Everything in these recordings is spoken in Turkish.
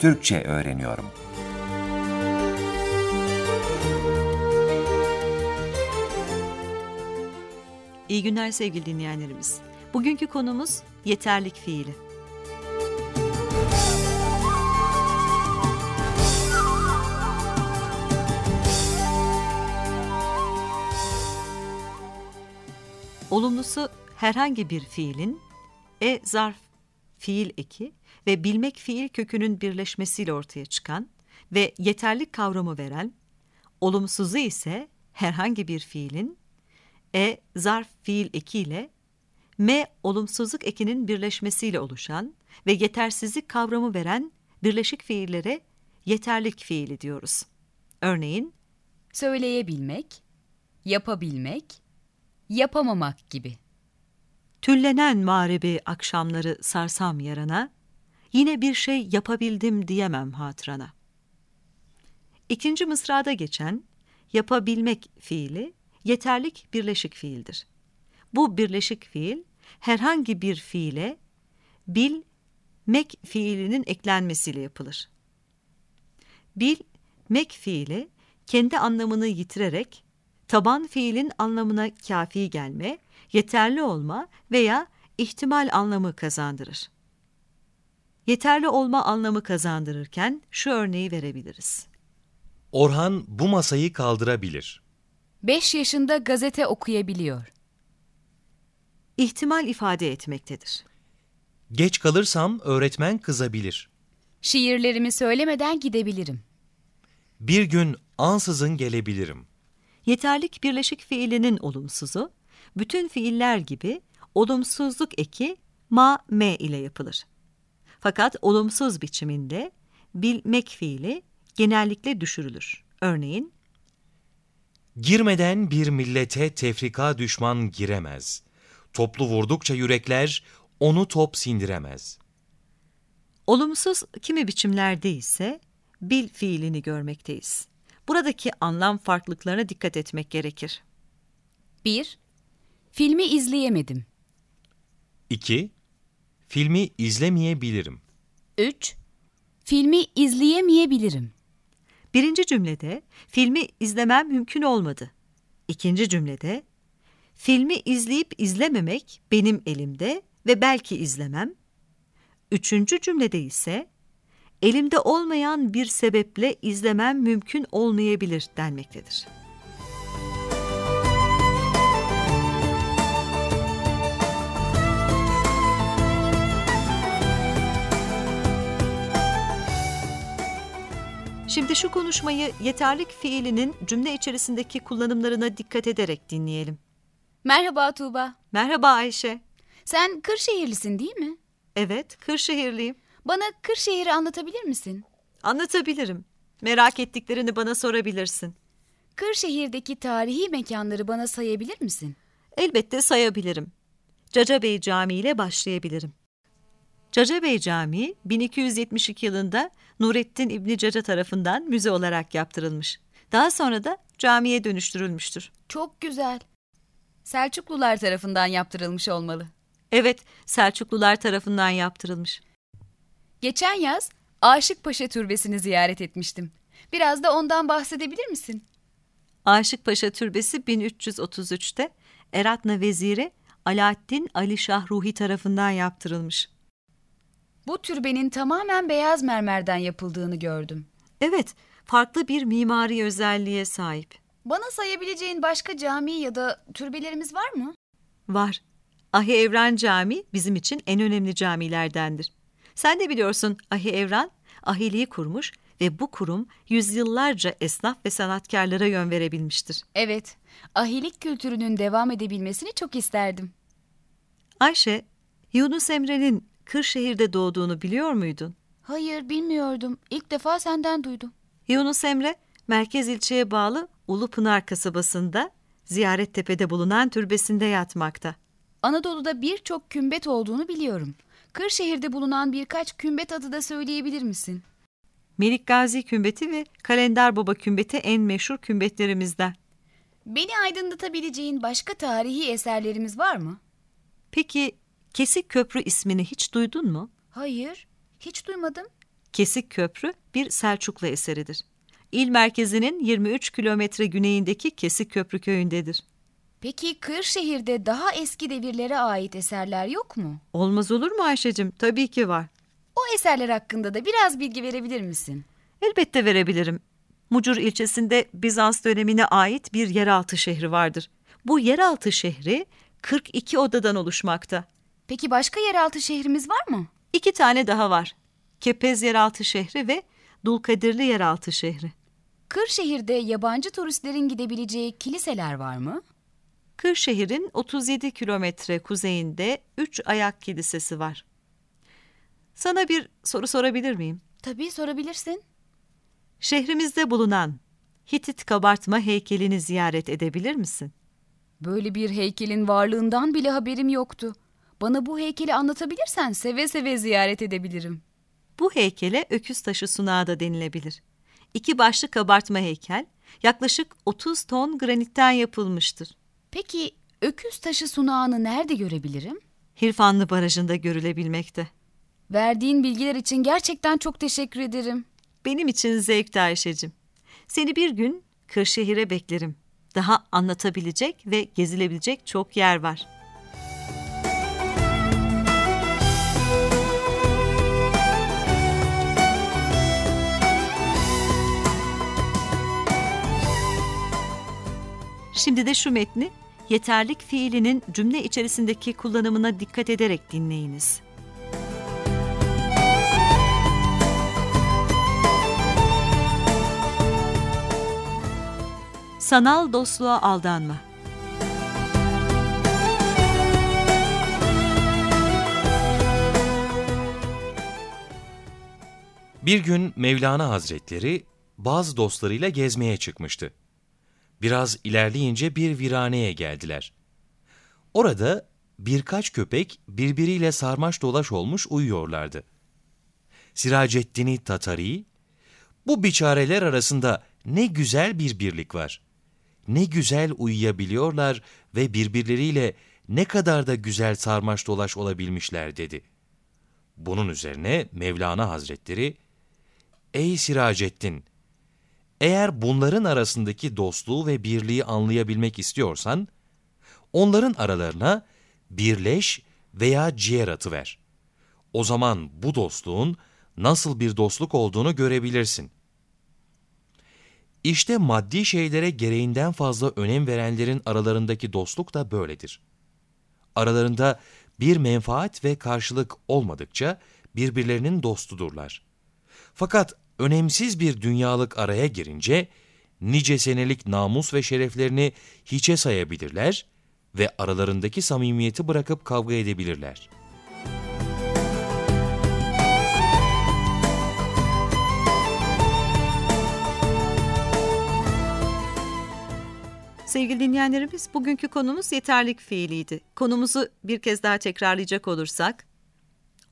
Türkçe öğreniyorum. İyi günler sevgili dinleyenlerimiz. Bugünkü konumuz yeterlik fiili. Olumlusu herhangi bir fiilin e zarf fiil eki ve bilmek fiil kökünün birleşmesiyle ortaya çıkan ve yeterlik kavramı veren, olumsuzu ise herhangi bir fiilin e zarf fiil ekiyle m olumsuzluk ekinin birleşmesiyle oluşan ve yetersizlik kavramı veren birleşik fiillere yeterlik fiili diyoruz. Örneğin Söyleyebilmek, yapabilmek, yapamamak gibi. Tüllenen mağribi akşamları sarsam yarana, yine bir şey yapabildim diyemem hatırana. İkinci mısrada geçen yapabilmek fiili yeterlik birleşik fiildir. Bu birleşik fiil herhangi bir fiile bilmek fiilinin eklenmesiyle yapılır. Bilmek fiili kendi anlamını yitirerek taban fiilin anlamına kafi gelme, yeterli olma veya ihtimal anlamı kazandırır. Yeterli olma anlamı kazandırırken şu örneği verebiliriz. Orhan bu masayı kaldırabilir. 5 yaşında gazete okuyabiliyor. İhtimal ifade etmektedir. Geç kalırsam öğretmen kızabilir. Şiirlerimi söylemeden gidebilirim. Bir gün ansızın gelebilirim. Yeterlik birleşik fiilinin olumsuzu, bütün fiiller gibi olumsuzluk eki ma me ile yapılır. Fakat olumsuz biçiminde bilmek fiili genellikle düşürülür. Örneğin, Girmeden bir millete tefrika düşman giremez. Toplu vurdukça yürekler onu top sindiremez. olumsuz kimi biçimlerde ise bil fiilini görmekteyiz. Buradaki anlam farklılıklarına dikkat etmek gerekir. 1. Filmi izleyemedim. 2. Filmi izlemeyebilirim. 3. Filmi izleyemeyebilirim. Birinci cümlede filmi izlemem mümkün olmadı. İkinci cümlede filmi izleyip izlememek benim elimde ve belki izlemem. Üçüncü cümlede ise elimde olmayan bir sebeple izlemem mümkün olmayabilir denmektedir. Şimdi şu konuşmayı yeterlik fiilinin cümle içerisindeki kullanımlarına dikkat ederek dinleyelim. Merhaba Tuğba. Merhaba Ayşe. Sen Kırşehirlisin değil mi? Evet, Kırşehirliyim. Bana Kırşehir'i anlatabilir misin? Anlatabilirim. Merak ettiklerini bana sorabilirsin. Kırşehir'deki tarihi mekanları bana sayabilir misin? Elbette sayabilirim. Caca Bey Camii ile başlayabilirim. Caca Bey Camii 1272 yılında Nurettin İbni Caca tarafından müze olarak yaptırılmış. Daha sonra da camiye dönüştürülmüştür. Çok güzel. Selçuklular tarafından yaptırılmış olmalı. Evet, Selçuklular tarafından yaptırılmış. Geçen yaz Aşık Paşa Türbesi'ni ziyaret etmiştim. Biraz da ondan bahsedebilir misin? Aşık Paşa Türbesi 1333'te Eratna Veziri Alaaddin Ali Şah Ruhi tarafından yaptırılmış. Bu türbenin tamamen beyaz mermerden yapıldığını gördüm. Evet, farklı bir mimari özelliğe sahip. Bana sayabileceğin başka cami ya da türbelerimiz var mı? Var. Ahi Evran Camii bizim için en önemli camilerdendir. Sen de biliyorsun Ahi Evran, ahiliği kurmuş ve bu kurum yüzyıllarca esnaf ve sanatkarlara yön verebilmiştir. Evet, ahilik kültürünün devam edebilmesini çok isterdim. Ayşe, Yunus Emre'nin Kırşehir'de doğduğunu biliyor muydun? Hayır, bilmiyordum. İlk defa senden duydum. Yunus Emre, merkez ilçeye bağlı Ulupınar kasabasında Ziyarettepe'de bulunan türbesinde yatmakta. Anadolu'da birçok kümbet olduğunu biliyorum. Kırşehir'de bulunan birkaç kümbet adı da söyleyebilir misin? Melik Gazi kümbeti ve Kalender Baba kümbeti en meşhur kümbetlerimizden. Beni aydınlatabileceğin başka tarihi eserlerimiz var mı? Peki Kesik Köprü ismini hiç duydun mu? Hayır, hiç duymadım. Kesik Köprü bir Selçuklu eseridir. İl merkezinin 23 kilometre güneyindeki Kesik Köprü köyündedir. Peki Kırşehir'de daha eski devirlere ait eserler yok mu? Olmaz olur mu Ayşe'cim? Tabii ki var. O eserler hakkında da biraz bilgi verebilir misin? Elbette verebilirim. Mucur ilçesinde Bizans dönemine ait bir yeraltı şehri vardır. Bu yeraltı şehri 42 odadan oluşmakta. Peki başka yeraltı şehrimiz var mı? İki tane daha var. Kepez yeraltı şehri ve Dulkadirli yeraltı şehri. Kırşehir'de yabancı turistlerin gidebileceği kiliseler var mı? Kırşehir'in 37 kilometre kuzeyinde Üç Ayak Kilisesi var. Sana bir soru sorabilir miyim? Tabii sorabilirsin. Şehrimizde bulunan Hitit kabartma heykelini ziyaret edebilir misin? Böyle bir heykelin varlığından bile haberim yoktu. Bana bu heykeli anlatabilirsen seve seve ziyaret edebilirim. Bu heykele öküz taşı sunağı da denilebilir. İki başlı kabartma heykel yaklaşık 30 ton granitten yapılmıştır. Peki öküz taşı sunağını nerede görebilirim? Hirfanlı Barajı'nda görülebilmekte. Verdiğin bilgiler için gerçekten çok teşekkür ederim. Benim için zevkti Ayşe'cim. Seni bir gün Kırşehir'e beklerim. Daha anlatabilecek ve gezilebilecek çok yer var. Şimdi de şu metni yeterlik fiilinin cümle içerisindeki kullanımına dikkat ederek dinleyiniz. Sanal dostluğa aldanma. Bir gün Mevlana Hazretleri bazı dostlarıyla gezmeye çıkmıştı. Biraz ilerleyince bir viraneye geldiler. Orada birkaç köpek birbiriyle sarmaş dolaş olmuş uyuyorlardı. Siraceddin'i Tatari, bu biçareler arasında ne güzel bir birlik var. Ne güzel uyuyabiliyorlar ve birbirleriyle ne kadar da güzel sarmaş dolaş olabilmişler dedi. Bunun üzerine Mevlana Hazretleri, Ey Siraceddin! Eğer bunların arasındaki dostluğu ve birliği anlayabilmek istiyorsan, onların aralarına birleş veya ciğer atıver. O zaman bu dostluğun nasıl bir dostluk olduğunu görebilirsin. İşte maddi şeylere gereğinden fazla önem verenlerin aralarındaki dostluk da böyledir. Aralarında bir menfaat ve karşılık olmadıkça birbirlerinin dostudurlar. Fakat önemsiz bir dünyalık araya girince nice senelik namus ve şereflerini hiçe sayabilirler ve aralarındaki samimiyeti bırakıp kavga edebilirler. Sevgili dinleyenlerimiz, bugünkü konumuz yeterlik fiiliydi. Konumuzu bir kez daha tekrarlayacak olursak,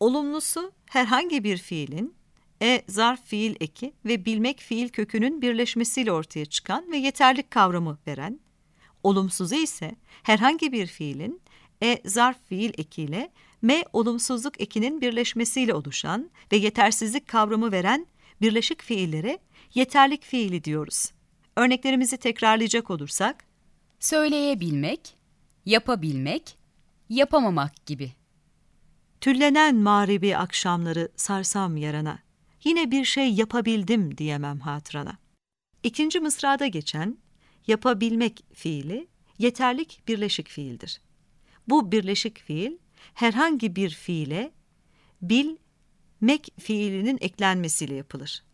olumlusu herhangi bir fiilin e zarf fiil eki ve bilmek fiil kökünün birleşmesiyle ortaya çıkan ve yeterlik kavramı veren, olumsuzu ise herhangi bir fiilin e zarf fiil ekiyle m olumsuzluk ekinin birleşmesiyle oluşan ve yetersizlik kavramı veren birleşik fiillere yeterlik fiili diyoruz. Örneklerimizi tekrarlayacak olursak, Söyleyebilmek, yapabilmek, yapamamak gibi. tüllenen mağribi akşamları sarsam yarana, yine bir şey yapabildim diyemem hatırana. İkinci mısrada geçen yapabilmek fiili yeterlik birleşik fiildir. Bu birleşik fiil herhangi bir fiile bilmek fiilinin eklenmesiyle yapılır.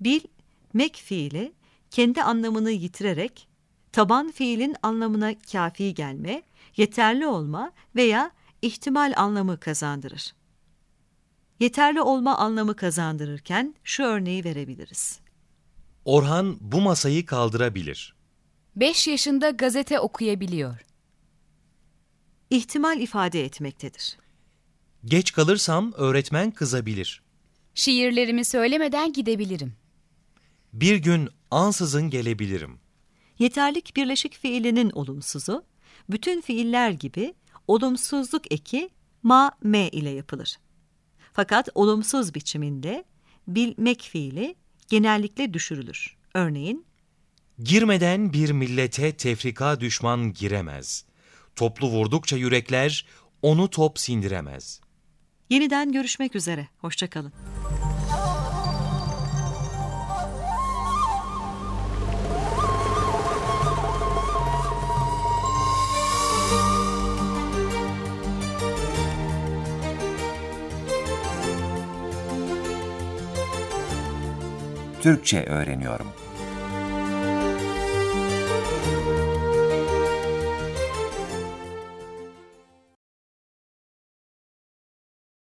Bilmek fiili kendi anlamını yitirerek taban fiilin anlamına kafi gelme, yeterli olma veya ihtimal anlamı kazandırır. Yeterli olma anlamı kazandırırken şu örneği verebiliriz. Orhan bu masayı kaldırabilir. 5 yaşında gazete okuyabiliyor. İhtimal ifade etmektedir. Geç kalırsam öğretmen kızabilir. Şiirlerimi söylemeden gidebilirim. Bir gün ansızın gelebilirim. Yeterlik birleşik fiilinin olumsuzu, bütün fiiller gibi olumsuzluk eki ma me ile yapılır. Fakat olumsuz biçiminde bilmek fiili genellikle düşürülür. Örneğin, Girmeden bir millete tefrika düşman giremez. Toplu vurdukça yürekler onu top sindiremez. yeniden görüşmek üzere. Hoşçakalın. Türkçe öğreniyorum.